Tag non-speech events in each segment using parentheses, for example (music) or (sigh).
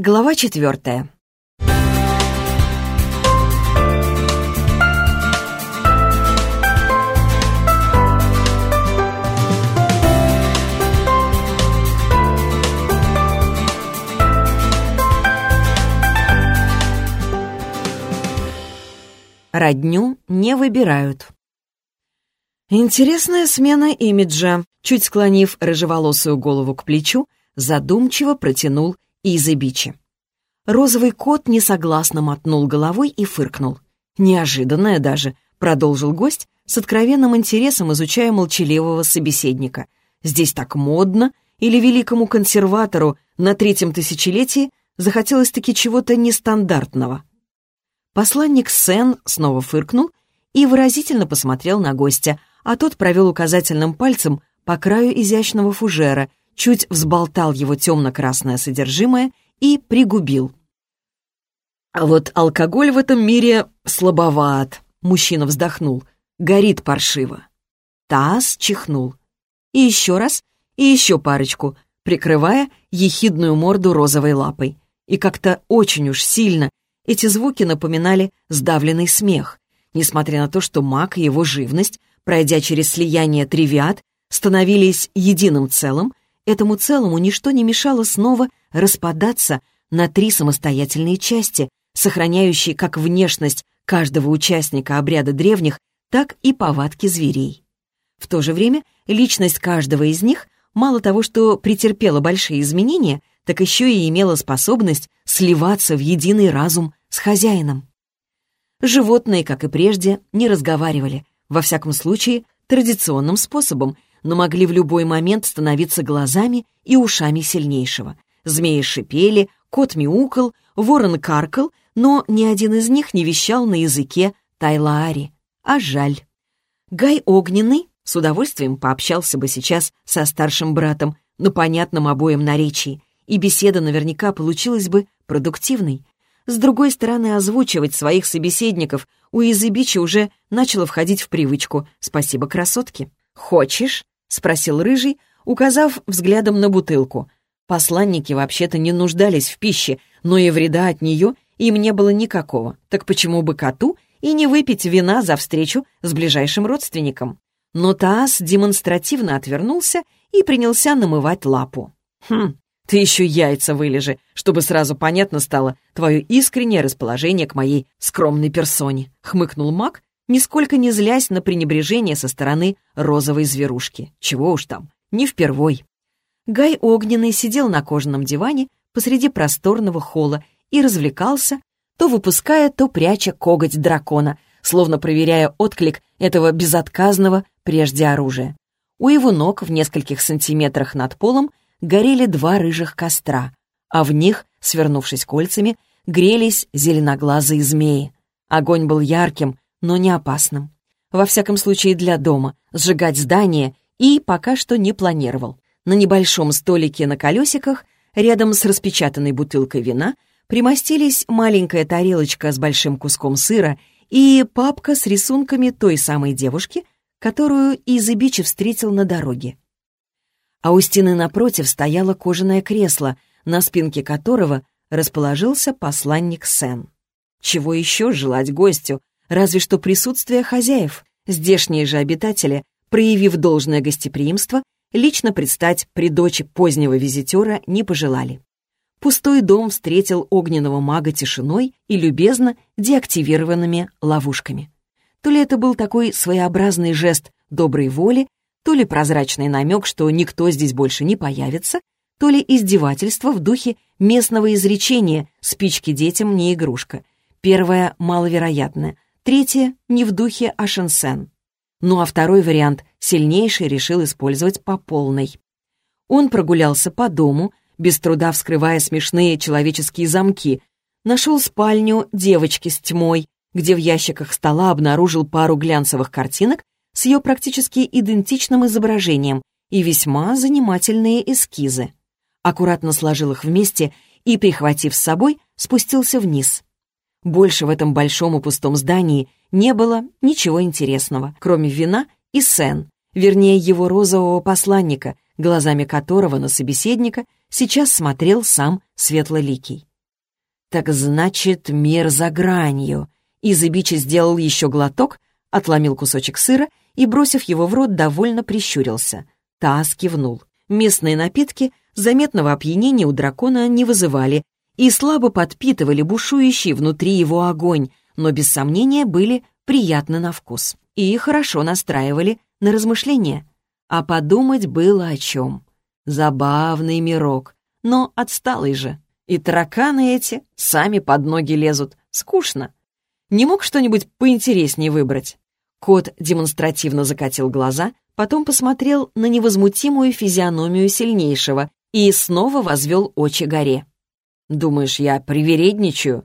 Глава четвертая. Родню не выбирают. Интересная смена имиджа. Чуть склонив рыжеволосую голову к плечу, задумчиво протянул Изы Бичи. Розовый кот несогласно мотнул головой и фыркнул. Неожиданное даже, продолжил гость, с откровенным интересом изучая молчаливого собеседника. Здесь так модно, или великому консерватору на третьем тысячелетии захотелось-таки чего-то нестандартного. Посланник Сен снова фыркнул и выразительно посмотрел на гостя, а тот провел указательным пальцем по краю изящного фужера чуть взболтал его темно-красное содержимое и пригубил. «А вот алкоголь в этом мире слабоват», — мужчина вздохнул. «Горит паршиво». Таз чихнул. И еще раз, и еще парочку, прикрывая ехидную морду розовой лапой. И как-то очень уж сильно эти звуки напоминали сдавленный смех, несмотря на то, что маг и его живность, пройдя через слияние тривиат, становились единым целым, Этому целому ничто не мешало снова распадаться на три самостоятельные части, сохраняющие как внешность каждого участника обряда древних, так и повадки зверей. В то же время личность каждого из них мало того, что претерпела большие изменения, так еще и имела способность сливаться в единый разум с хозяином. Животные, как и прежде, не разговаривали, во всяком случае, традиционным способом, но могли в любой момент становиться глазами и ушами сильнейшего. Змеи шипели, кот мяукал, ворон каркал, но ни один из них не вещал на языке Тайлаари. А жаль. Гай Огненный с удовольствием пообщался бы сейчас со старшим братом на понятном обоим наречии, и беседа наверняка получилась бы продуктивной. С другой стороны, озвучивать своих собеседников у Изыбичи уже начало входить в привычку. Спасибо, красотке. «Хочешь?» — спросил Рыжий, указав взглядом на бутылку. Посланники вообще-то не нуждались в пище, но и вреда от нее им не было никакого. Так почему бы коту и не выпить вина за встречу с ближайшим родственником? Но Таас демонстративно отвернулся и принялся намывать лапу. «Хм, ты еще яйца вылежи, чтобы сразу понятно стало твое искреннее расположение к моей скромной персоне», — хмыкнул маг, нисколько не злясь на пренебрежение со стороны розовой зверушки. Чего уж там, не впервой. Гай Огненный сидел на кожаном диване посреди просторного холла и развлекался, то выпуская, то пряча коготь дракона, словно проверяя отклик этого безотказного прежде оружия. У его ног в нескольких сантиметрах над полом горели два рыжих костра, а в них, свернувшись кольцами, грелись зеленоглазые змеи. Огонь был ярким, но не опасным. Во всяком случае для дома, сжигать здание и пока что не планировал. На небольшом столике на колесиках, рядом с распечатанной бутылкой вина, примостились маленькая тарелочка с большим куском сыра и папка с рисунками той самой девушки, которую Изыбичи встретил на дороге. А у стены напротив стояло кожаное кресло, на спинке которого расположился посланник Сен. Чего еще желать гостю, разве что присутствие хозяев. Здешние же обитатели, проявив должное гостеприимство, лично предстать при дочи позднего визитера не пожелали. Пустой дом встретил огненного мага тишиной и любезно деактивированными ловушками. То ли это был такой своеобразный жест доброй воли, то ли прозрачный намек, что никто здесь больше не появится, то ли издевательство в духе местного изречения «спички детям не игрушка». Первое маловероятное — Третье — не в духе Ашенсен. Ну а второй вариант сильнейший решил использовать по полной. Он прогулялся по дому, без труда вскрывая смешные человеческие замки, нашел спальню девочки с тьмой, где в ящиках стола обнаружил пару глянцевых картинок с ее практически идентичным изображением и весьма занимательные эскизы. Аккуратно сложил их вместе и, прихватив с собой, спустился вниз. Больше в этом большом и пустом здании не было ничего интересного, кроме вина и Сен, вернее, его розового посланника, глазами которого на собеседника сейчас смотрел сам Светлоликий. Так значит, мир за гранью. Изыбичи сделал еще глоток, отломил кусочек сыра и, бросив его в рот, довольно прищурился. Таас кивнул. Местные напитки заметного опьянения у дракона не вызывали и слабо подпитывали бушующий внутри его огонь, но без сомнения были приятны на вкус и хорошо настраивали на размышления. А подумать было о чем. Забавный мирок, но отсталый же. И тараканы эти сами под ноги лезут. Скучно. Не мог что-нибудь поинтереснее выбрать? Кот демонстративно закатил глаза, потом посмотрел на невозмутимую физиономию сильнейшего и снова возвел очи горе. «Думаешь, я привередничаю?»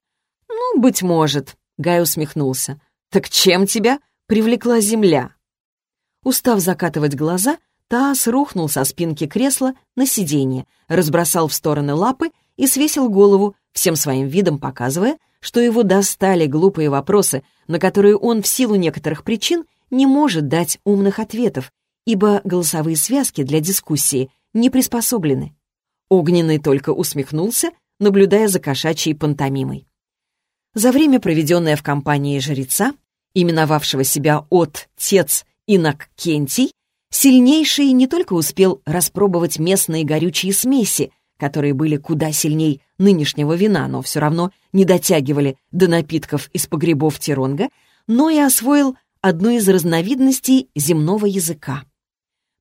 «Ну, быть может», — Гай усмехнулся. «Так чем тебя привлекла земля?» Устав закатывать глаза, Таас рухнул со спинки кресла на сиденье, разбросал в стороны лапы и свесил голову, всем своим видом показывая, что его достали глупые вопросы, на которые он в силу некоторых причин не может дать умных ответов, ибо голосовые связки для дискуссии не приспособлены. Огненный только усмехнулся, наблюдая за кошачьей пантомимой. За время, проведенное в компании жреца, именовавшего себя от Тец Инок Кентий, сильнейший не только успел распробовать местные горючие смеси, которые были куда сильней нынешнего вина, но все равно не дотягивали до напитков из погребов Тиронга, но и освоил одну из разновидностей земного языка.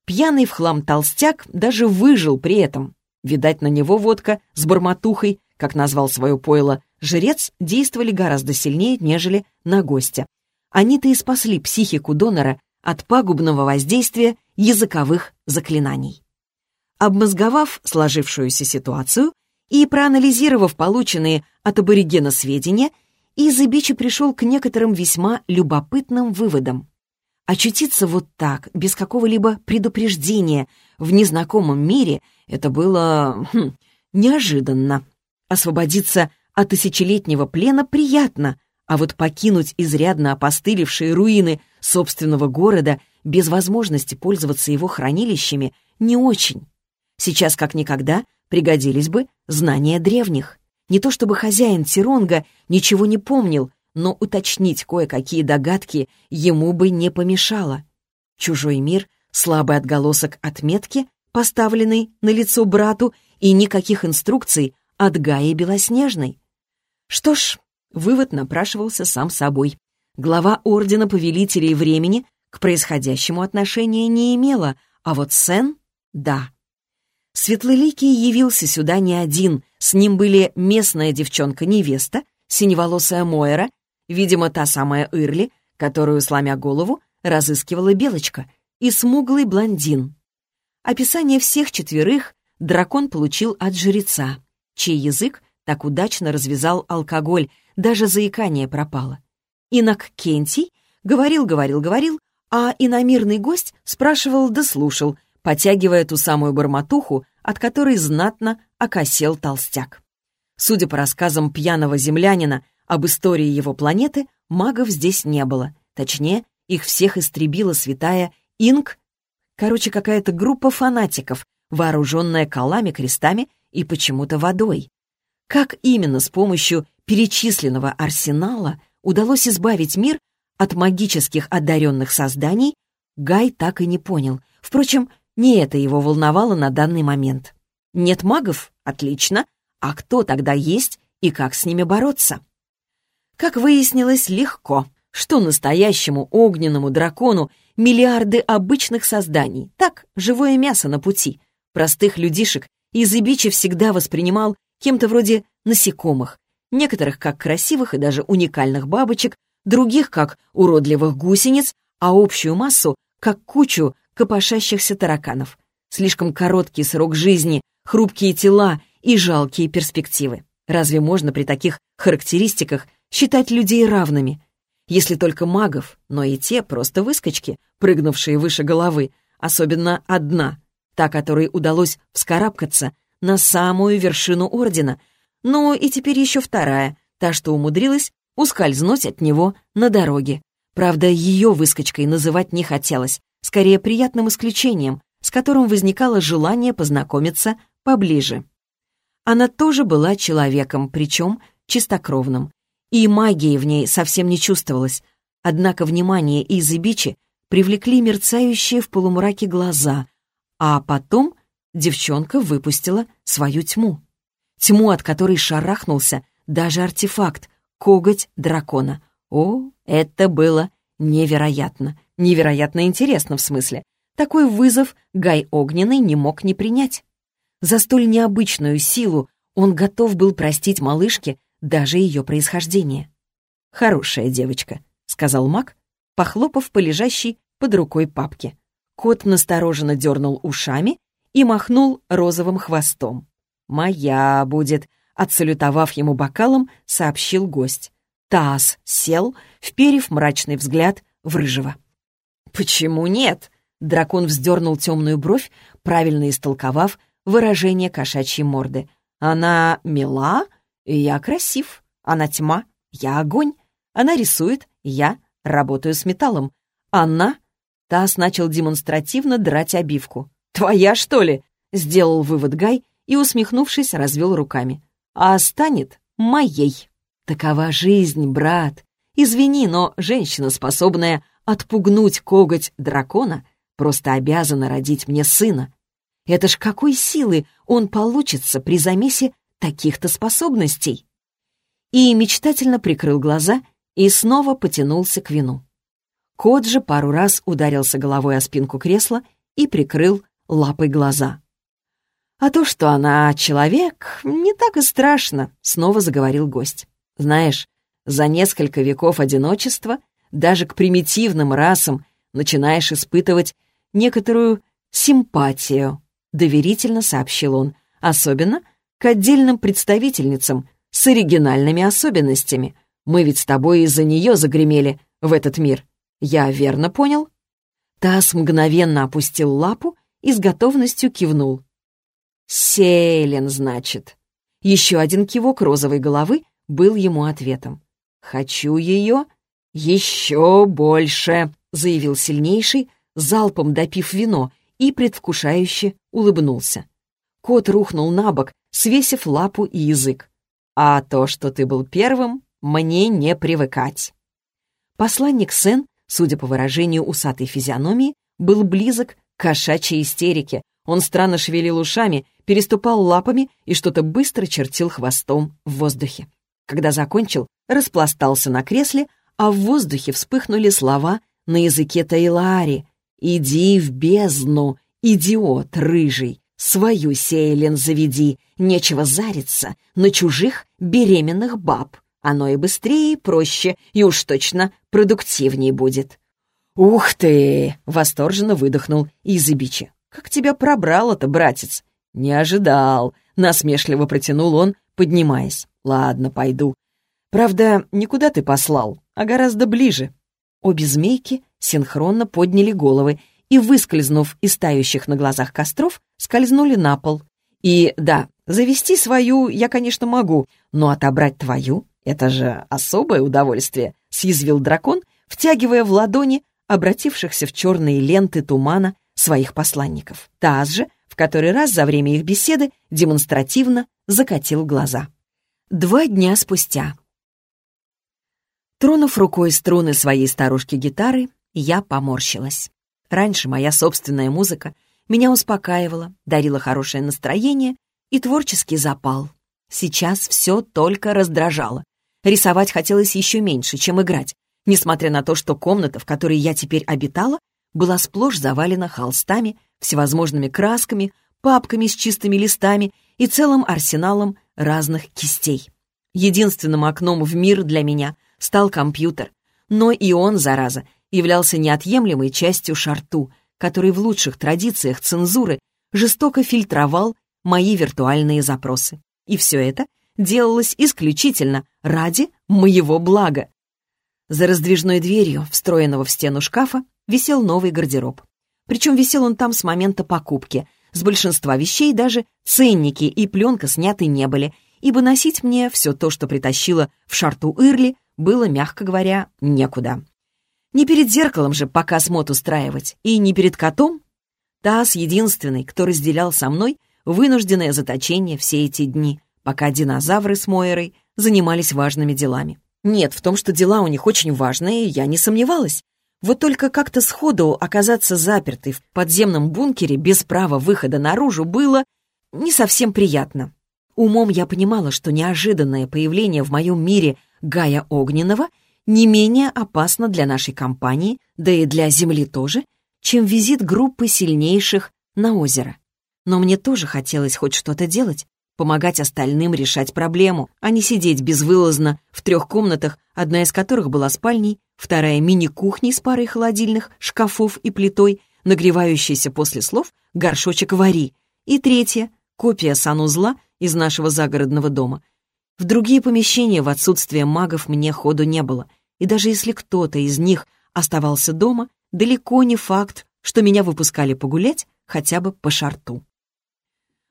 Пьяный в хлам толстяк даже выжил при этом. Видать, на него водка с барматухой, как назвал свое пойло, жрец, действовали гораздо сильнее, нежели на гостя. Они-то и спасли психику донора от пагубного воздействия языковых заклинаний. Обмозговав сложившуюся ситуацию и проанализировав полученные от аборигена сведения, Изыбичи пришел к некоторым весьма любопытным выводам. Очутиться вот так, без какого-либо предупреждения, в незнакомом мире, это было хм, неожиданно. Освободиться от тысячелетнего плена приятно, а вот покинуть изрядно опостылевшие руины собственного города без возможности пользоваться его хранилищами не очень. Сейчас, как никогда, пригодились бы знания древних. Не то чтобы хозяин Тиронга ничего не помнил, но уточнить кое-какие догадки ему бы не помешало. Чужой мир, слабый отголосок отметки, поставленный на лицо брату, и никаких инструкций от Гаи Белоснежной. Что ж, вывод напрашивался сам собой. Глава Ордена Повелителей Времени к происходящему отношения не имела, а вот Сен — да. Светлоликий явился сюда не один, с ним были местная девчонка-невеста, синеволосая Мойра, видимо, та самая Ирли, которую, сломя голову, разыскивала Белочка, и смуглый блондин. Описание всех четверых дракон получил от жреца, чей язык так удачно развязал алкоголь, даже заикание пропало. Инок Кентий говорил, говорил, говорил, а иномирный гость спрашивал да слушал, потягивая ту самую бормотуху, от которой знатно окосел толстяк. Судя по рассказам пьяного землянина об истории его планеты, магов здесь не было. Точнее, их всех истребила святая Инк, короче, какая-то группа фанатиков, вооруженная колами, крестами и почему-то водой. Как именно с помощью перечисленного арсенала удалось избавить мир от магических одаренных созданий, Гай так и не понял. Впрочем, не это его волновало на данный момент. Нет магов? Отлично. А кто тогда есть и как с ними бороться? Как выяснилось, легко. Что настоящему огненному дракону миллиарды обычных созданий. Так, живое мясо на пути. Простых людишек Изыбичи всегда воспринимал кем-то вроде насекомых, некоторых как красивых и даже уникальных бабочек, других как уродливых гусениц, а общую массу как кучу копошащихся тараканов. Слишком короткий срок жизни, хрупкие тела и жалкие перспективы. Разве можно при таких характеристиках считать людей равными? Если только магов, но и те просто выскочки, прыгнувшие выше головы, особенно одна, та, которой удалось вскарабкаться на самую вершину ордена, ну и теперь еще вторая, та, что умудрилась ускользнуть от него на дороге. Правда, ее выскочкой называть не хотелось, скорее приятным исключением, с которым возникало желание познакомиться поближе. Она тоже была человеком, причем чистокровным, и магии в ней совсем не чувствовалось. Однако внимание Изы Бичи привлекли мерцающие в полумраке глаза, а потом девчонка выпустила свою тьму. Тьму, от которой шарахнулся даже артефакт — коготь дракона. О, это было невероятно. Невероятно интересно, в смысле. Такой вызов Гай Огненный не мог не принять. За столь необычную силу он готов был простить малышке даже ее происхождение. «Хорошая девочка», — сказал маг, похлопав по лежащей под рукой папке. Кот настороженно дернул ушами и махнул розовым хвостом. «Моя будет», — отсалютовав ему бокалом, сообщил гость. Таас сел, вперев мрачный взгляд в рыжего. «Почему нет?» Дракон вздернул темную бровь, правильно истолковав выражение кошачьей морды. «Она мила, я красив. Она тьма, я огонь. Она рисует, я работаю с металлом. Она...» Тасс начал демонстративно драть обивку. «Твоя, что ли?» — сделал вывод Гай и, усмехнувшись, развел руками. «А станет моей». «Такова жизнь, брат. Извини, но женщина, способная отпугнуть коготь дракона, просто обязана родить мне сына. Это ж какой силы он получится при замесе таких-то способностей?» И мечтательно прикрыл глаза и снова потянулся к вину. Кот же пару раз ударился головой о спинку кресла и прикрыл лапой глаза. «А то, что она человек, не так и страшно», — снова заговорил гость. «Знаешь, за несколько веков одиночества даже к примитивным расам начинаешь испытывать некоторую симпатию», — доверительно сообщил он, особенно к отдельным представительницам с оригинальными особенностями. Мы ведь с тобой из-за нее загремели в этот мир. Я верно понял?» Тасс мгновенно опустил лапу и с готовностью кивнул. «Селен, значит». Еще один кивок розовой головы был ему ответом. «Хочу ее еще больше», — заявил сильнейший, залпом допив вино и предвкушающе улыбнулся. Кот рухнул на бок, свесив лапу и язык. «А то, что ты был первым, мне не привыкать». Посланник Сен, судя по выражению усатой физиономии, был близок кошачьей истерике. Он странно шевелил ушами, переступал лапами и что-то быстро чертил хвостом в воздухе. Когда закончил, распластался на кресле, а в воздухе вспыхнули слова на языке Тайлаари. «Иди в бездну, идиот рыжий, свою сейлен заведи, нечего зариться на чужих беременных баб. Оно и быстрее, и проще, и уж точно продуктивнее будет». «Ух ты!» — восторженно выдохнул Изыбичи. «Как тебя пробрало-то, братец?» «Не ожидал», — насмешливо протянул он, поднимаясь. «Ладно, пойду. Правда, никуда ты послал, а гораздо ближе». Обе змейки синхронно подняли головы и, выскользнув из тающих на глазах костров, скользнули на пол. И да, завести свою я, конечно, могу, но отобрать твою — это же особое удовольствие, — съязвил дракон, втягивая в ладони обратившихся в черные ленты тумана своих посланников. Таз же, в который раз за время их беседы, демонстративно закатил глаза. Два дня спустя. Тронув рукой струны своей старушки-гитары, я поморщилась. Раньше моя собственная музыка меня успокаивала, дарила хорошее настроение и творческий запал. Сейчас все только раздражало. Рисовать хотелось еще меньше, чем играть, несмотря на то, что комната, в которой я теперь обитала, была сплошь завалена холстами, всевозможными красками, папками с чистыми листами и целым арсеналом разных кистей. Единственным окном в мир для меня стал компьютер, но и он, зараза, являлся неотъемлемой частью шарту, который в лучших традициях цензуры жестоко фильтровал мои виртуальные запросы. И все это делалось исключительно ради моего блага. За раздвижной дверью, встроенного в стену шкафа, висел новый гардероб. Причем висел он там с момента покупки. С большинства вещей даже ценники и пленка сняты не были, ибо носить мне все то, что притащила в шарту Ирли, было, мягко говоря, некуда. Не перед зеркалом же показ мод устраивать, и не перед котом. Тасс единственный, кто разделял со мной вынужденное заточение все эти дни, пока динозавры с Мойерой занимались важными делами. Нет, в том, что дела у них очень важные, я не сомневалась. Вот только как-то сходу оказаться запертой в подземном бункере без права выхода наружу было не совсем приятно. Умом я понимала, что неожиданное появление в моем мире Гая Огненного не менее опасно для нашей компании, да и для Земли тоже, чем визит группы сильнейших на озеро. Но мне тоже хотелось хоть что-то делать, помогать остальным решать проблему, а не сидеть безвылазно в трех комнатах, одна из которых была спальней, вторая мини-кухней с парой холодильных, шкафов и плитой, нагревающейся после слов горшочек вари, и третья — копия санузла из нашего загородного дома. В другие помещения в отсутствие магов мне ходу не было, и даже если кто-то из них оставался дома, далеко не факт, что меня выпускали погулять хотя бы по шарту.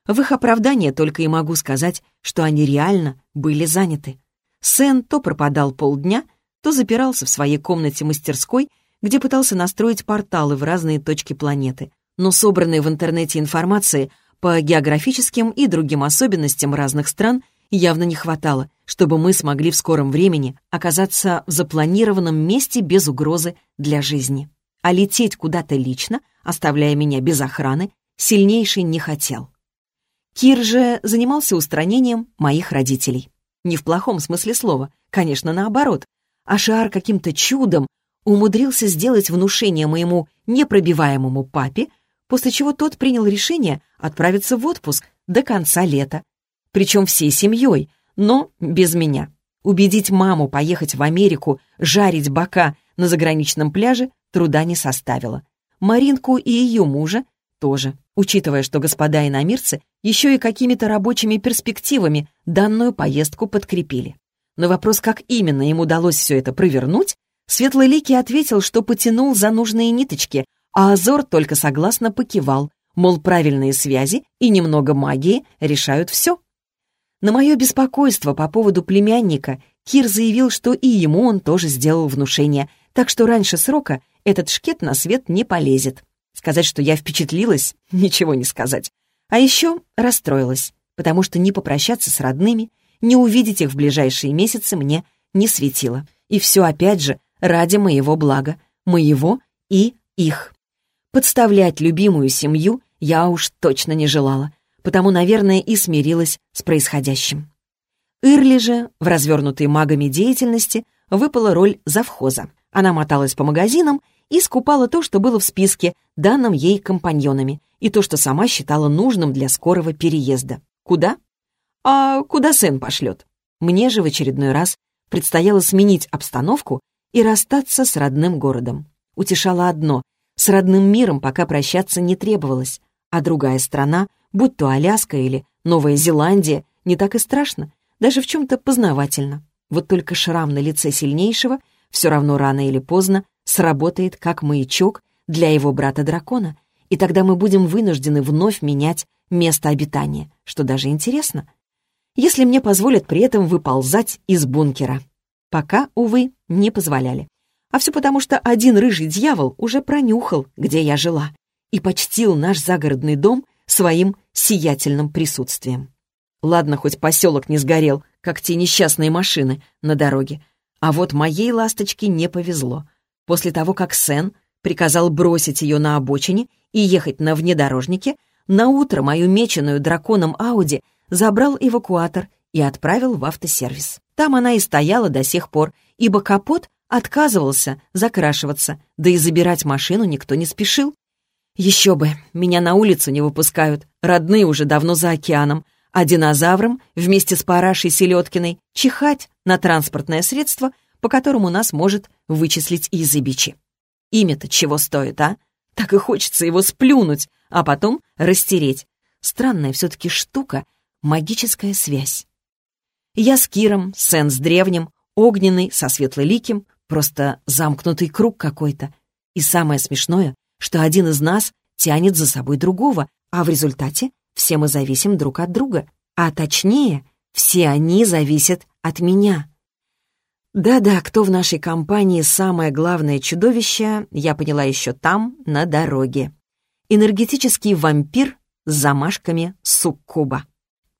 В их оправдание только и могу сказать, что они реально были заняты. Сен то пропадал полдня, то запирался в своей комнате-мастерской, где пытался настроить порталы в разные точки планеты. Но собранной в интернете информации по географическим и другим особенностям разных стран явно не хватало, чтобы мы смогли в скором времени оказаться в запланированном месте без угрозы для жизни. А лететь куда-то лично, оставляя меня без охраны, сильнейший не хотел. Кир же занимался устранением моих родителей. Не в плохом смысле слова, конечно, наоборот. Ашар каким-то чудом умудрился сделать внушение моему непробиваемому папе, после чего тот принял решение отправиться в отпуск до конца лета. Причем всей семьей, но без меня. Убедить маму поехать в Америку, жарить бока на заграничном пляже труда не составило. Маринку и ее мужа тоже, учитывая, что господа иномирцы еще и какими-то рабочими перспективами данную поездку подкрепили. На вопрос, как именно им удалось все это провернуть, Светлоликий ответил, что потянул за нужные ниточки, а Азор только согласно покивал, мол, правильные связи и немного магии решают все. На мое беспокойство по поводу племянника Кир заявил, что и ему он тоже сделал внушение, так что раньше срока этот шкет на свет не полезет. Сказать, что я впечатлилась, (laughs) ничего не сказать. А еще расстроилась, потому что не попрощаться с родными, не увидеть их в ближайшие месяцы мне не светило. И все опять же ради моего блага, моего и их. Подставлять любимую семью я уж точно не желала, потому, наверное, и смирилась с происходящим. Ирли же, в развернутой магами деятельности, выпала роль завхоза. Она моталась по магазинам и скупала то, что было в списке, данном ей компаньонами, и то, что сама считала нужным для скорого переезда. Куда? А куда сын пошлет? Мне же в очередной раз предстояло сменить обстановку и расстаться с родным городом. Утешало одно — с родным миром пока прощаться не требовалось, а другая страна, будь то Аляска или Новая Зеландия, не так и страшно, даже в чем-то познавательно. Вот только шрам на лице сильнейшего все равно рано или поздно сработает как маячок для его брата-дракона, и тогда мы будем вынуждены вновь менять место обитания, что даже интересно, если мне позволят при этом выползать из бункера. Пока, увы, не позволяли. А все потому, что один рыжий дьявол уже пронюхал, где я жила, и почтил наш загородный дом своим сиятельным присутствием. Ладно, хоть поселок не сгорел, как те несчастные машины на дороге. А вот моей ласточке не повезло. После того, как Сен приказал бросить ее на обочине и ехать на внедорожнике, на утро мою меченую драконом Ауди забрал эвакуатор и отправил в автосервис. Там она и стояла до сих пор, ибо капот отказывался закрашиваться, да и забирать машину никто не спешил. Еще бы, меня на улицу не выпускают, родные уже давно за океаном, а динозаврам вместе с Парашей Селедкиной чихать на транспортное средство, по которому нас может вычислить Изыбичи. Имя-то чего стоит, а? Так и хочется его сплюнуть, а потом растереть. Странная все-таки штука — магическая связь. Я с Киром, Сен с древним, огненный со светлоликим, просто замкнутый круг какой-то. И самое смешное, что один из нас тянет за собой другого, а в результате все мы зависим друг от друга. А точнее, все они зависят от меня. Да-да, кто в нашей компании самое главное чудовище, я поняла еще там, на дороге. Энергетический вампир с замашками суккуба.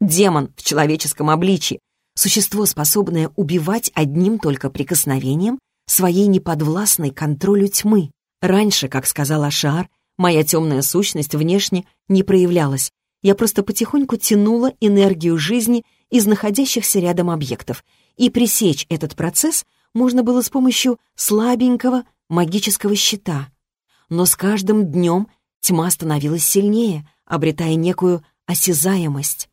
демон в человеческом обличье, существо, способное убивать одним только прикосновением своей неподвластной контролю тьмы. Раньше, как сказал Ашар, моя темная сущность внешне не проявлялась. Я просто потихоньку тянула энергию жизни из находящихся рядом объектов, и пресечь этот процесс можно было с помощью слабенького магического щита. Но с каждым днем тьма становилась сильнее, обретая некую осязаемость.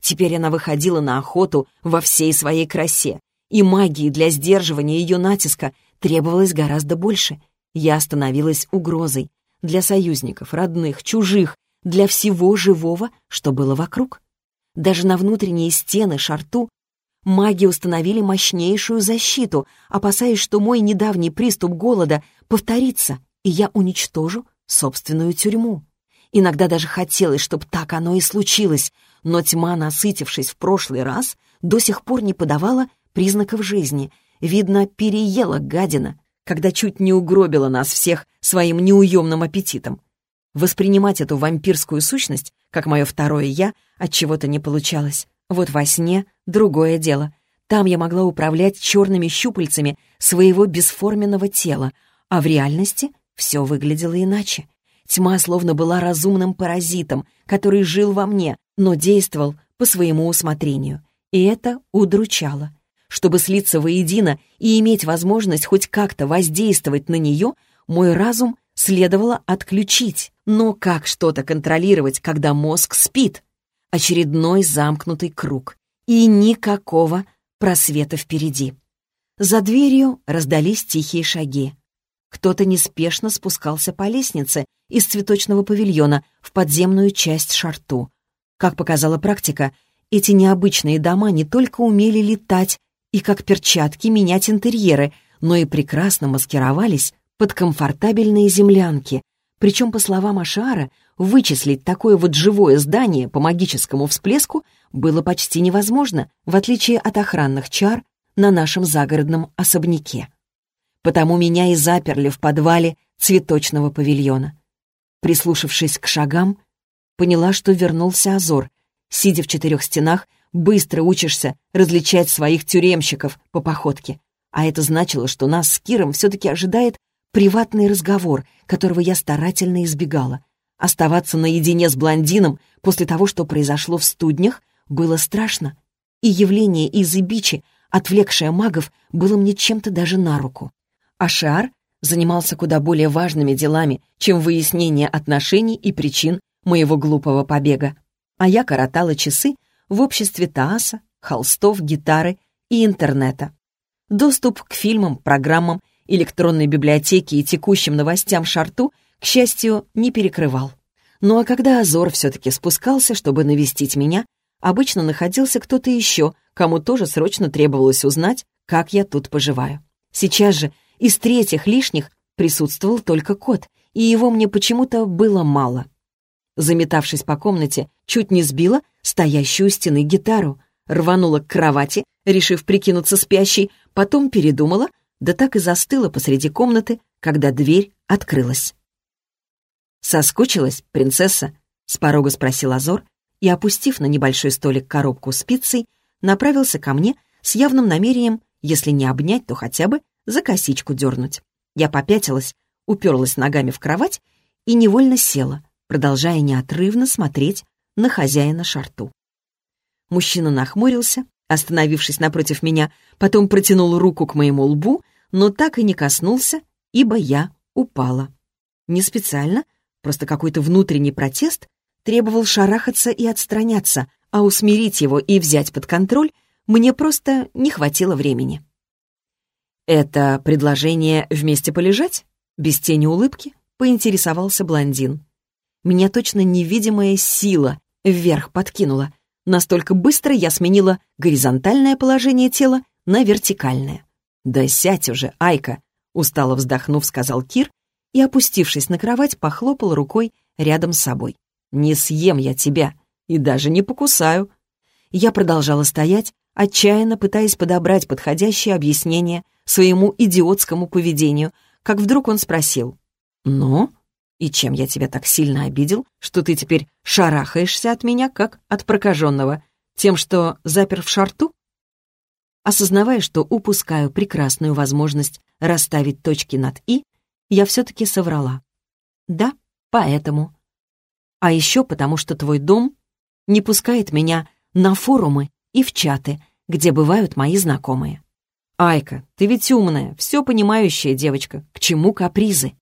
Теперь она выходила на охоту во всей своей красе, и магии для сдерживания ее натиска требовалось гораздо больше. Я становилась угрозой для союзников, родных, чужих, для всего живого, что было вокруг. Даже на внутренние стены шарту маги установили мощнейшую защиту, опасаясь, что мой недавний приступ голода повторится, и я уничтожу собственную тюрьму. Иногда даже хотелось, чтобы так оно и случилось, но тьма, насытившись в прошлый раз, до сих пор не подавала признаков жизни. Видно, переела гадина, когда чуть не угробила нас всех своим неуемным аппетитом. Воспринимать эту вампирскую сущность, как мое второе «я», от чего то не получалось. Вот во сне другое дело. Там я могла управлять черными щупальцами своего бесформенного тела, а в реальности все выглядело иначе. Тьма словно была разумным паразитом, который жил во мне, но действовал по своему усмотрению. И это удручало. Чтобы слиться воедино и иметь возможность хоть как-то воздействовать на нее, мой разум следовало отключить. Но как что-то контролировать, когда мозг спит? Очередной замкнутый круг. И никакого просвета впереди. За дверью раздались тихие шаги. Кто-то неспешно спускался по лестнице из цветочного павильона в подземную часть шарту. Как показала практика, эти необычные дома не только умели летать и как перчатки менять интерьеры, но и прекрасно маскировались под комфортабельные землянки. Причем, по словам Ашара, вычислить такое вот живое здание по магическому всплеску было почти невозможно, в отличие от охранных чар на нашем загородном особняке. Потому меня и заперли в подвале цветочного павильона. Прислушавшись к шагам, поняла, что вернулся Азор. Сидя в четырех стенах, быстро учишься различать своих тюремщиков по походке. А это значило, что нас с Киром все-таки ожидает приватный разговор, которого я старательно избегала. Оставаться наедине с блондином после того, что произошло в студнях, было страшно. И явление из Ибичи, отвлекшее магов, было мне чем-то даже на руку. Ашар занимался куда более важными делами, чем выяснение отношений и причин моего глупого побега. А я коротала часы в обществе Тааса, холстов, гитары и интернета. Доступ к фильмам, программам, электронной библиотеке и текущим новостям Шарту, к счастью, не перекрывал. Ну а когда Азор все-таки спускался, чтобы навестить меня, обычно находился кто-то еще, кому тоже срочно требовалось узнать, как я тут поживаю. Сейчас же из третьих лишних присутствовал только кот, и его мне почему-то было мало. Заметавшись по комнате, чуть не сбила стоящую у стены гитару, рванула к кровати, решив прикинуться спящей, потом передумала, да так и застыла посреди комнаты, когда дверь открылась. «Соскучилась, принцесса?» — с порога спросил Азор и, опустив на небольшой столик коробку с пиццей, направился ко мне с явным намерением, если не обнять, то хотя бы за косичку дернуть. Я попятилась, уперлась ногами в кровать и невольно села, продолжая неотрывно смотреть на хозяина шарту. Мужчина нахмурился, остановившись напротив меня, потом протянул руку к моему лбу, но так и не коснулся, ибо я упала. Не специально, просто какой-то внутренний протест требовал шарахаться и отстраняться, а усмирить его и взять под контроль мне просто не хватило времени. «Это предложение вместе полежать?» Без тени улыбки поинтересовался блондин. Меня точно невидимая сила вверх подкинула. Настолько быстро я сменила горизонтальное положение тела на вертикальное. «Да сядь уже, Айка!» Устало вздохнув, сказал Кир и, опустившись на кровать, похлопал рукой рядом с собой. «Не съем я тебя и даже не покусаю». Я продолжала стоять, отчаянно пытаясь подобрать подходящее объяснение своему идиотскому поведению, как вдруг он спросил. «Ну? И чем я тебя так сильно обидел, что ты теперь шарахаешься от меня, как от прокаженного? Тем, что запер в шарту? Осознавая, что упускаю прекрасную возможность расставить точки над «и», я все-таки соврала. Да, поэтому. А еще потому, что твой дом не пускает меня на форумы и в чаты, где бывают мои знакомые. «Айка, ты ведь умная, все понимающая девочка. К чему капризы?»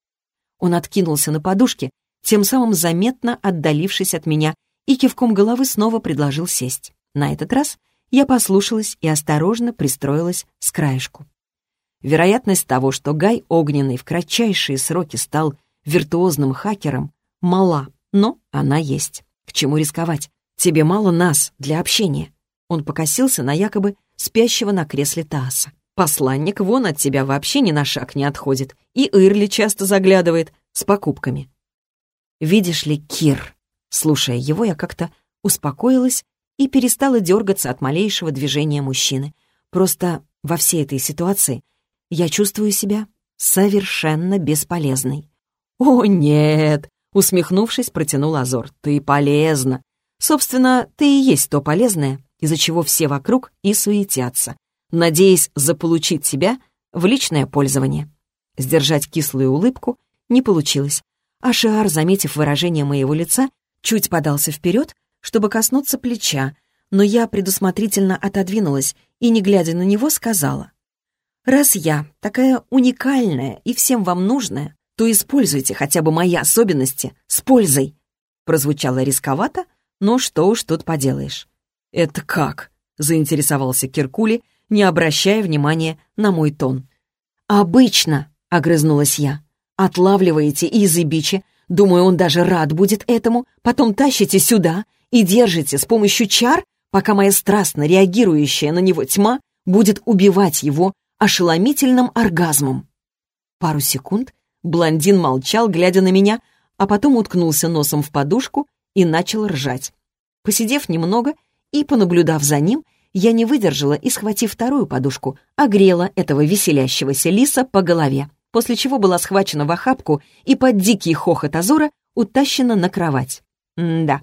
Он откинулся на подушке, тем самым заметно отдалившись от меня, и кивком головы снова предложил сесть. На этот раз я послушалась и осторожно пристроилась с краешку. Вероятность того, что Гай Огненный в кратчайшие сроки стал виртуозным хакером, мала, но она есть. К чему рисковать? Тебе мало нас для общения. Он покосился на якобы спящего на кресле Тааса. Посланник вон от тебя вообще ни на шаг не отходит, и Ирли часто заглядывает с покупками. Видишь ли, Кир, слушая его, я как-то успокоилась и перестала дергаться от малейшего движения мужчины. Просто во всей этой ситуации я чувствую себя совершенно бесполезной. «О, нет!» — усмехнувшись, протянул Азор. «Ты полезна. Собственно, ты и есть то полезное, из-за чего все вокруг и суетятся, надеясь заполучить тебя в личное пользование». Сдержать кислую улыбку не получилось. А Шиар, заметив выражение моего лица, чуть подался вперед, чтобы коснуться плеча, но я предусмотрительно отодвинулась и, не глядя на него, сказала. «Раз я такая уникальная и всем вам нужная, то используйте хотя бы мои особенности с пользой». Прозвучало рисковато, но что уж тут поделаешь. «Это как?» — заинтересовался Киркули, не обращая внимания на мой тон. «Обычно», — огрызнулась я, — «отлавливаете Изы Бичи, думаю, он даже рад будет этому, потом тащите сюда и держите с помощью чар, пока моя страстно реагирующая на него тьма будет убивать его ошеломительным оргазмом». Пару секунд блондин молчал, глядя на меня, а потом уткнулся носом в подушку и начал ржать. Посидев немного и понаблюдав за ним, я не выдержала и, схватив вторую подушку, огрела этого веселящегося лиса по голове, после чего была схвачена в охапку и под дикий хохот Азура утащена на кровать. М да,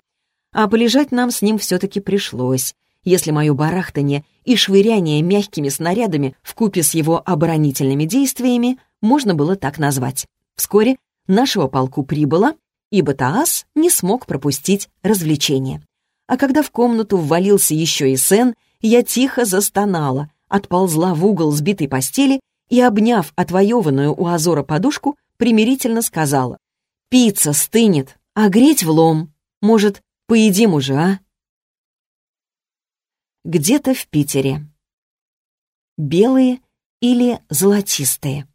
а полежать нам с ним все-таки пришлось, если мое барахтание и швыряние мягкими снарядами в купе с его оборонительными действиями можно было так назвать. Вскоре нашего полку прибыло, и Батаас не смог пропустить развлечение. А когда в комнату ввалился еще и Сен, я тихо застонала, отползла в угол сбитой постели и, обняв отвоеванную у Азора подушку, примирительно сказала, «Пицца стынет, а греть влом. Может, поедим уже, а?» Где-то в Питере. Белые или золотистые.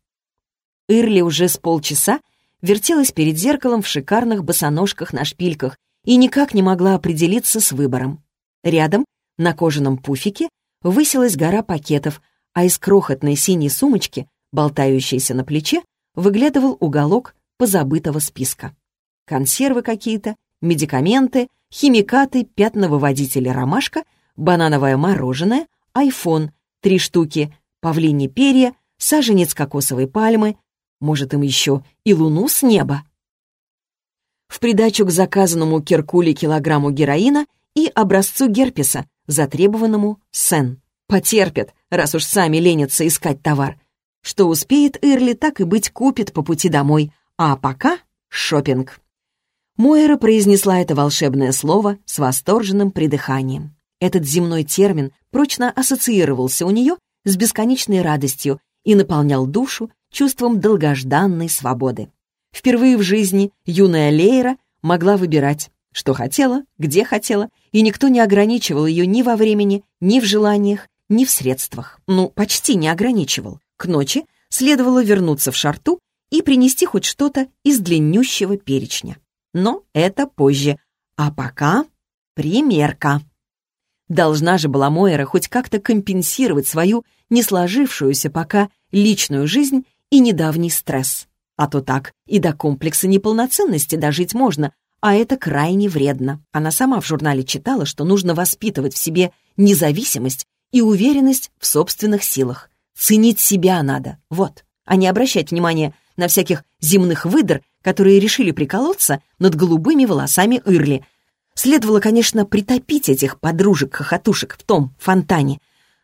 Ирли уже с полчаса вертелась перед зеркалом в шикарных босоножках на шпильках и никак не могла определиться с выбором. Рядом, на кожаном пуфике, высилась гора пакетов, а из крохотной синей сумочки, болтающейся на плече, выглядывал уголок позабытого списка. Консервы какие-то, медикаменты, химикаты, пятновыводители ромашка, банановое мороженое, айфон, три штуки, павлини перья, саженец кокосовой пальмы, может, им еще и луну с неба? В придачу к заказанному Киркуле килограмму героина и образцу герпеса, затребованному Сен. Потерпят, раз уж сами ленятся искать товар. Что успеет Ирли, так и быть купит по пути домой. А пока шопинг. Мойра произнесла это волшебное слово с восторженным придыханием. Этот земной термин прочно ассоциировался у нее с бесконечной радостью и наполнял душу чувством долгожданной свободы. Впервые в жизни юная Лейра могла выбирать, что хотела, где хотела, и никто не ограничивал ее ни во времени, ни в желаниях, ни в средствах. Ну, почти не ограничивал. К ночи следовало вернуться в шарту и принести хоть что-то из длиннющего перечня. Но это позже. А пока примерка. Должна же была Мойра хоть как-то компенсировать свою не сложившуюся пока личную жизнь и недавний стресс. А то так и до комплекса неполноценности дожить можно, а это крайне вредно. Она сама в журнале читала, что нужно воспитывать в себе независимость и уверенность в собственных силах. Ценить себя надо, вот, а не обращать внимания на всяких земных выдр, которые решили приколоться над голубыми волосами Ирли. Следовало, конечно, притопить этих подружек-хохотушек в том фонтане,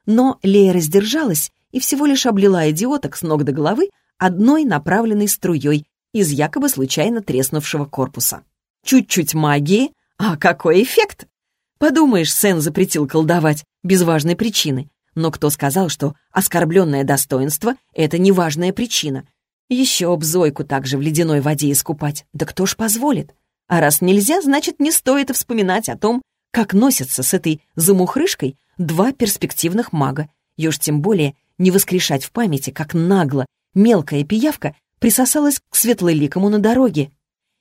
но Лея раздержалась и всего лишь облила идиоток с ног до головы одной направленной струей из якобы случайно треснувшего корпуса. Чуть-чуть магии, а какой эффект! Подумаешь, Сен запретил колдовать без важной причины. Но кто сказал, что оскорбленное достоинство — это неважная причина? Еще б Зойку также в ледяной воде искупать. Да кто ж позволит? А раз нельзя, значит, не стоит вспоминать о том, как носятся с этой замухрышкой два перспективных мага. И уж тем более не воскрешать в памяти, как нагло мелкая пиявка присосалась к светлоликому на дороге.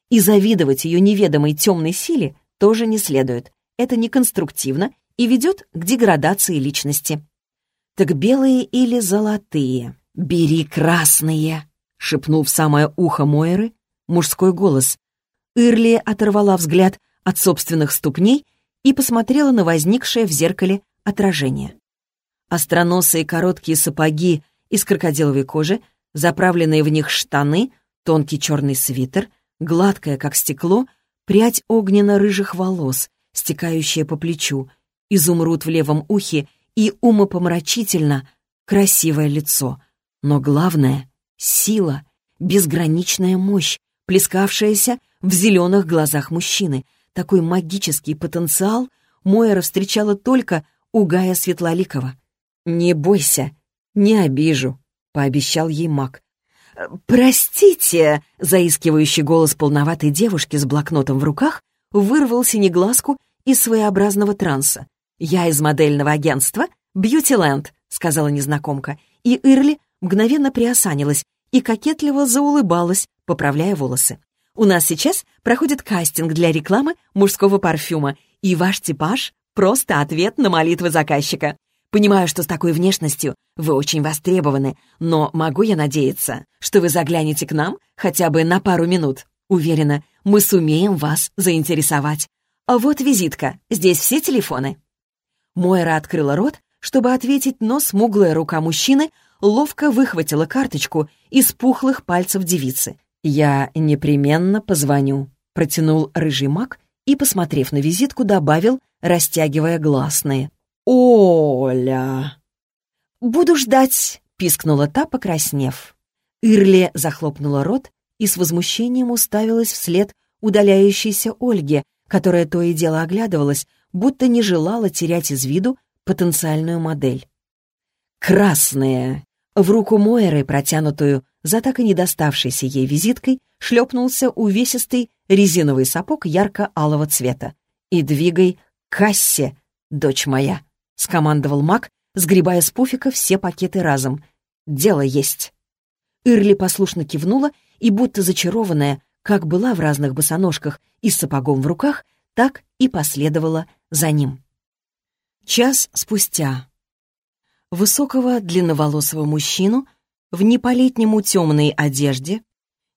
И завидовать ее неведомой темной силе тоже не следует. Это неконструктивно и ведет к деградации личности. «Так белые или золотые? Бери красные!» — шепнул в самое ухо Мойры мужской голос. Ирли оторвала взгляд от собственных ступней и посмотрела на возникшее в зеркале отражение. Остроносые короткие сапоги из крокодиловой кожи, заправленные в них штаны, тонкий черный свитер, гладкое, как стекло, прядь огненно-рыжих волос, стекающая по плечу, изумруд в левом ухе и умопомрачительно красивое лицо. Но главное — сила, безграничная мощь, плескавшаяся в зеленых глазах мужчины. Такой магический потенциал Мойра встречала только у Гая Светлоликова. «Не бойся, не обижу», — пообещал ей маг. «Простите», — заискивающий голос полноватой девушки с блокнотом в руках вырвал синеглазку из своеобразного транса. «Я из модельного агентства «Бьютиленд», — сказала незнакомка, и Ирли мгновенно приосанилась и кокетливо заулыбалась, поправляя волосы. «У нас сейчас проходит кастинг для рекламы мужского парфюма, и ваш типаж — просто ответ на молитвы заказчика. Понимаю, что с такой внешностью вы очень востребованы, но могу я надеяться, что вы заглянете к нам хотя бы на пару минут. Уверена, мы сумеем вас заинтересовать. А вот визитка, здесь все телефоны». Мойра открыла рот, чтобы ответить, но смуглая рука мужчины ловко выхватила карточку из пухлых пальцев девицы. «Я непременно позвоню», — протянул рыжий маг и, посмотрев на визитку, добавил, растягивая гласные. «Оля!» «Буду ждать», — пискнула та, покраснев. Ирли захлопнула рот и с возмущением уставилась вслед удаляющейся Ольге, которая то и дело оглядывалась, будто не желала терять из виду потенциальную модель. «Красные!» В руку Мойеры, протянутую за так и не доставшейся ей визиткой, шлепнулся увесистый резиновый сапог ярко-алого цвета. «И двигай кассе, дочь моя!» — скомандовал маг, сгребая с пуфика все пакеты разом. «Дело есть». Ирли послушно кивнула и, будто зачарованная, как была в разных босоножках и с сапогом в руках, так и последовала за ним. Час спустя. Высокого длинноволосого мужчину в неполетнему темной одежде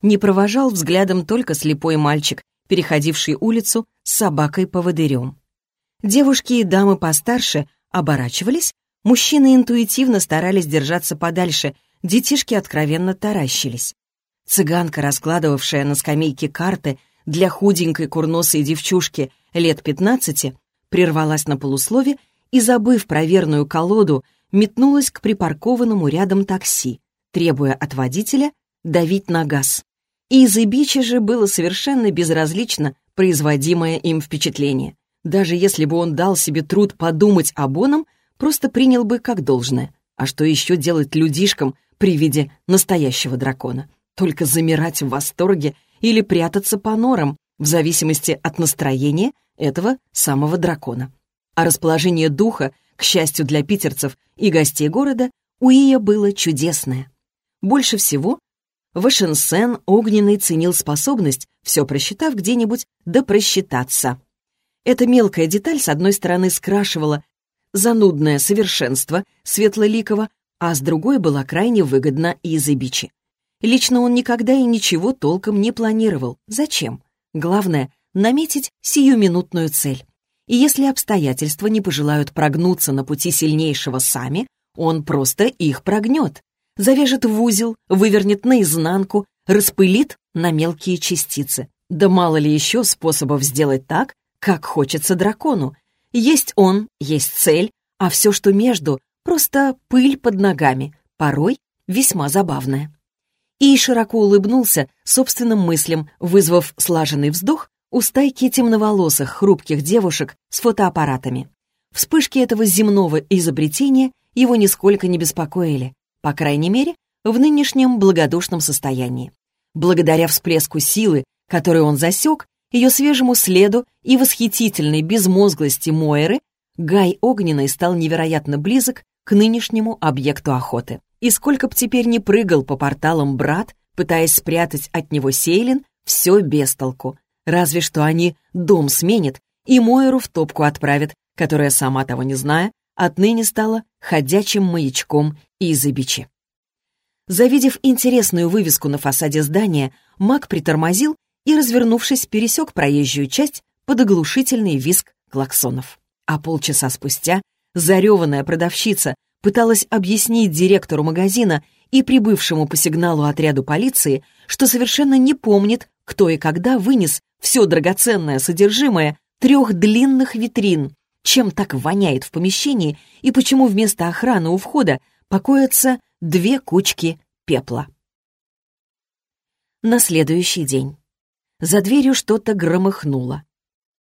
не провожал взглядом только слепой мальчик, переходивший улицу с собакой-поводырем. Девушки и дамы постарше оборачивались, мужчины интуитивно старались держаться подальше, детишки откровенно таращились. Цыганка, раскладывавшая на скамейке карты для худенькой курносой девчушки лет пятнадцати, прервалась на полуслове и, забыв про верную колоду, метнулась к припаркованному рядом такси, требуя от водителя давить на газ. И из Ибичи же было совершенно безразлично производимое им впечатление. Даже если бы он дал себе труд подумать об оном, просто принял бы как должное. А что еще делать людишкам при виде настоящего дракона? Только замирать в восторге или прятаться по норам, в зависимости от настроения этого самого дракона. А расположение духа, к счастью для питерцев и гостей города, у Ия было чудесное. Больше всего Вашенсен огненный ценил способность, все просчитав где-нибудь, да просчитаться. Эта мелкая деталь, с одной стороны, скрашивала занудное совершенство Светлоликова, а с другой была крайне выгодна Изыбичи. Лично он никогда и ничего толком не планировал. Зачем? Главное — наметить сиюминутную цель. И если обстоятельства не пожелают прогнуться на пути сильнейшего сами, он просто их прогнет. Завяжет в узел, вывернет наизнанку, распылит на мелкие частицы. Да мало ли еще способов сделать так, как хочется дракону. Есть он, есть цель, а все, что между, просто пыль под ногами, порой весьма забавная. И широко улыбнулся собственным мыслям, вызвав слаженный вздох у стайки темноволосых, хрупких девушек с фотоаппаратами. Вспышки этого земного изобретения его нисколько не беспокоили, по крайней мере, в нынешнем благодушном состоянии. Благодаря всплеску силы, который он засек, ее свежему следу и восхитительной безмозглости Мойры, Гай Огненный стал невероятно близок к нынешнему объекту охоты. И сколько б теперь не прыгал по порталам брат, пытаясь спрятать от него Сейлин, все без толку. Разве что они дом сменят и Мойру в топку отправят, которая, сама того не зная, отныне стала ходячим маячком из Ибичи. Завидев интересную вывеску на фасаде здания, маг притормозил и, развернувшись, пересек проезжую часть под оглушительный визг клаксонов. А полчаса спустя зареванная продавщица пыталась объяснить директору магазина и прибывшему по сигналу отряду полиции, что совершенно не помнит, кто и когда вынес все драгоценное содержимое трех длинных витрин, чем так воняет в помещении и почему вместо охраны у входа покоятся две кучки пепла. На следующий день. За дверью что-то громыхнуло.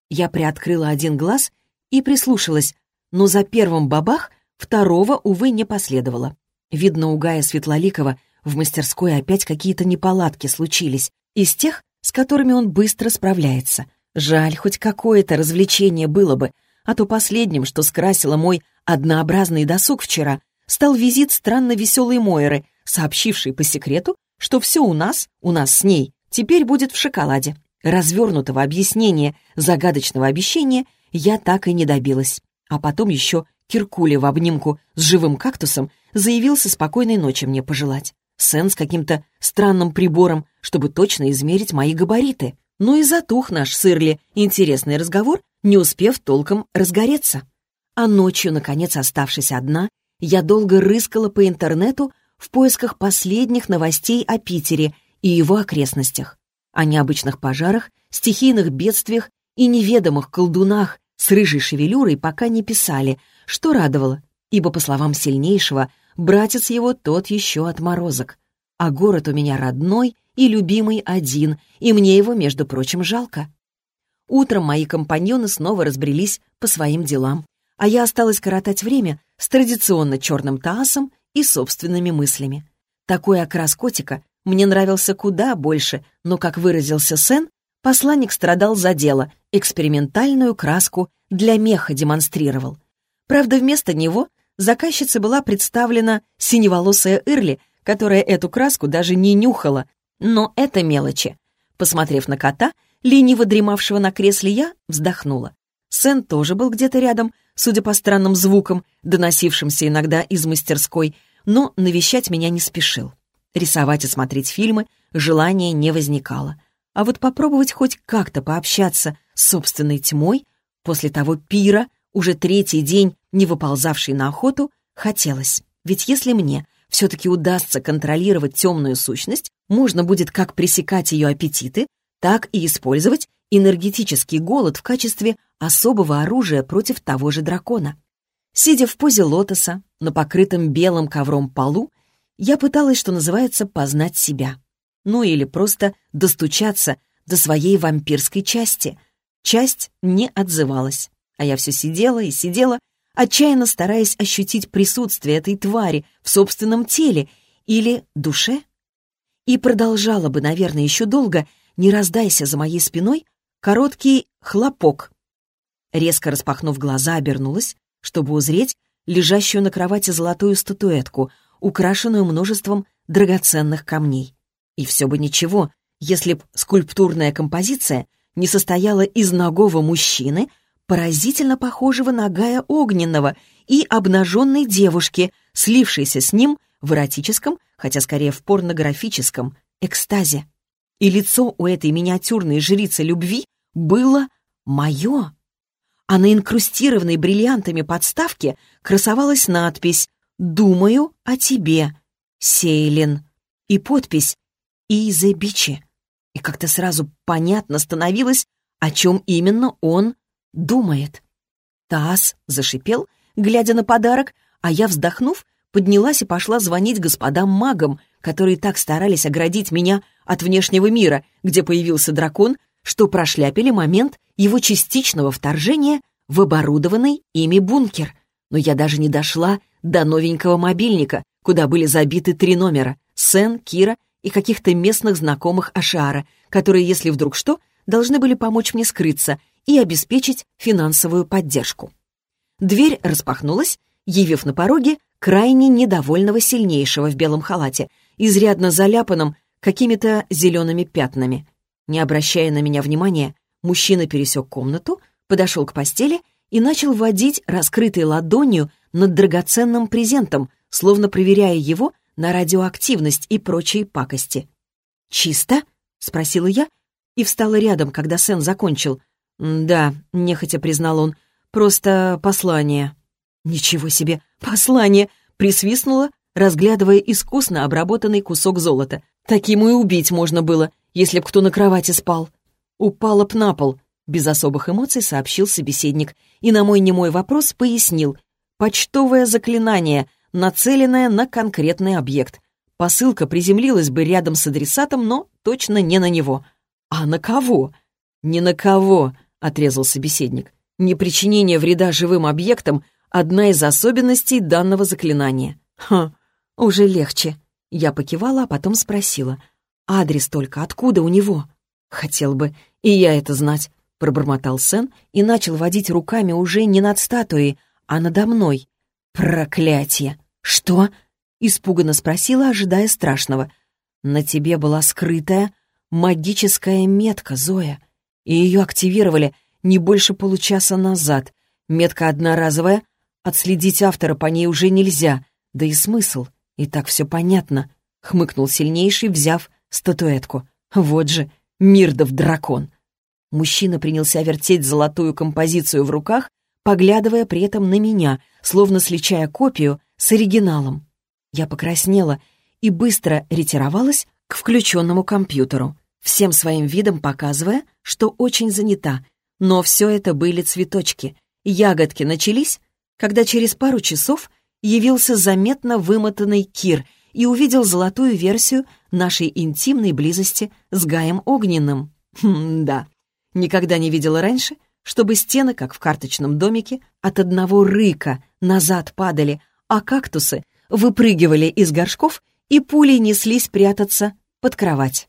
Я приоткрыла один глаз и прислушалась, но за первым бабах второго, увы, не последовало. Видно, у Гая Светлоликова в мастерской опять какие-то неполадки случились, из тех, с которыми он быстро справляется. Жаль, хоть какое-то развлечение было бы, а то последним, что скрасило мой однообразный досуг вчера, стал визит странно веселой Мойры, сообщившей по секрету, что все у нас, у нас с ней, теперь будет в шоколаде. Развернутого объяснения загадочного обещания я так и не добилась. А потом еще Киркуля в обнимку с живым кактусом заявился спокойной ночи мне пожелать. Сен с каким-то странным прибором, чтобы точно измерить мои габариты. Ну и затух наш сырли интересный разговор не успев толком разгореться. А ночью, наконец, оставшись одна, я долго рыскала по интернету в поисках последних новостей о Питере и его окрестностях, о необычных пожарах, стихийных бедствиях и неведомых колдунах с рыжей шевелюрой пока не писали, что радовало, ибо, по словам сильнейшего, братец его тот еще отморозок. А город у меня родной и любимый один, и мне его, между прочим, жалко. Утром мои компаньоны снова разбрелись по своим делам, а я осталась коротать время с традиционно черным таасом и собственными мыслями. Такой окрас котика мне нравился куда больше, но, как выразился Сен, посланник страдал за дело, экспериментальную краску для меха демонстрировал. Правда, вместо него заказчице была представлена синеволосая Ирли, которая эту краску даже не нюхала, но это мелочи. Посмотрев на кота, лениво дремавшего на кресле я вздохнула. Сен тоже был где-то рядом, судя по странным звукам, доносившимся иногда из мастерской, но навещать меня не спешил. Рисовать и смотреть фильмы желания не возникало. А вот попробовать хоть как-то пообщаться с собственной тьмой после того пира, уже третий день не выползавший на охоту, хотелось. Ведь если мне все-таки удастся контролировать темную сущность, можно будет как пресекать ее аппетиты, так и использовать энергетический голод в качестве особого оружия против того же дракона. Сидя в позе лотоса на покрытом белым ковром полу, я пыталась, что называется, познать себя. Ну или просто достучаться до своей вампирской части. Часть не отзывалась, а я все сидела и сидела, отчаянно стараясь ощутить присутствие этой твари в собственном теле или душе. И продолжала бы, наверное, еще долго, не раздайся за моей спиной короткий хлопок. Резко распахнув глаза, обернулась, чтобы узреть лежащую на кровати золотую статуэтку, украшенную множеством драгоценных камней. И все бы ничего, если б скульптурная композиция не состояла из ногого мужчины, поразительно похожего на Гая Огненного, и обнаженной девушки, слившейся с ним в эротическом, хотя скорее в порнографическом, экстазе и лицо у этой миниатюрной жрицы любви было мое. А на инкрустированной бриллиантами подставке красовалась надпись «Думаю о тебе, Сейлин» и подпись «Изе Бичи». И как-то сразу понятно становилось, о чем именно он думает. Тасс зашипел, глядя на подарок, а я, вздохнув, поднялась и пошла звонить господам-магам, которые так старались оградить меня от внешнего мира, где появился дракон, что прошляпили момент его частичного вторжения в оборудованный ими бункер. Но я даже не дошла до новенького мобильника, куда были забиты три номера — Сен, Кира и каких-то местных знакомых Ашара, которые, если вдруг что, должны были помочь мне скрыться и обеспечить финансовую поддержку. Дверь распахнулась, явив на пороге крайне недовольного сильнейшего в белом халате, изрядно заляпанном какими-то зелеными пятнами. Не обращая на меня внимания, мужчина пересек комнату, подошел к постели и начал водить раскрытой ладонью над драгоценным презентом, словно проверяя его на радиоактивность и прочие пакости. «Чисто?» — спросила я и встала рядом, когда Сен закончил. «Да», — нехотя признал он, — «просто послание». «Ничего себе, послание!» — присвистнула, разглядывая искусно обработанный кусок золота. «Таким и убить можно было, если б кто на кровати спал». «Упала б на пол», — без особых эмоций сообщил собеседник, и на мой немой вопрос пояснил. «Почтовое заклинание, нацеленное на конкретный объект. Посылка приземлилась бы рядом с адресатом, но точно не на него». «А на кого?» «Не на кого», — отрезал собеседник. «Непричинение вреда живым объектам — одна из особенностей данного заклинания». «Ха, уже легче». Я покивала, а потом спросила. «Адрес только откуда у него?» «Хотел бы и я это знать», — пробормотал Сен и начал водить руками уже не над статуей, а надо мной. «Проклятие!» «Что?» — испуганно спросила, ожидая страшного. «На тебе была скрытая магическая метка, Зоя, и ее активировали не больше получаса назад. Метка одноразовая, отследить автора по ней уже нельзя, да и смысл, и так все понятно», — хмыкнул сильнейший, взяв статуэтку. «Вот же, Мирдов дракон!» Мужчина принялся вертеть золотую композицию в руках, поглядывая при этом на меня, словно сличая копию с оригиналом. Я покраснела и быстро ретировалась к включенному компьютеру, всем своим видом показывая, что очень занята. Но все это были цветочки. Ягодки начались, когда через пару часов явился заметно вымотанный Кир и увидел золотую версию нашей интимной близости с Гаем Огненным. Хм, да, никогда не видела раньше, чтобы стены, как в карточном домике, от одного рыка назад падали, а кактусы выпрыгивали из горшков и пулей неслись прятаться под кровать.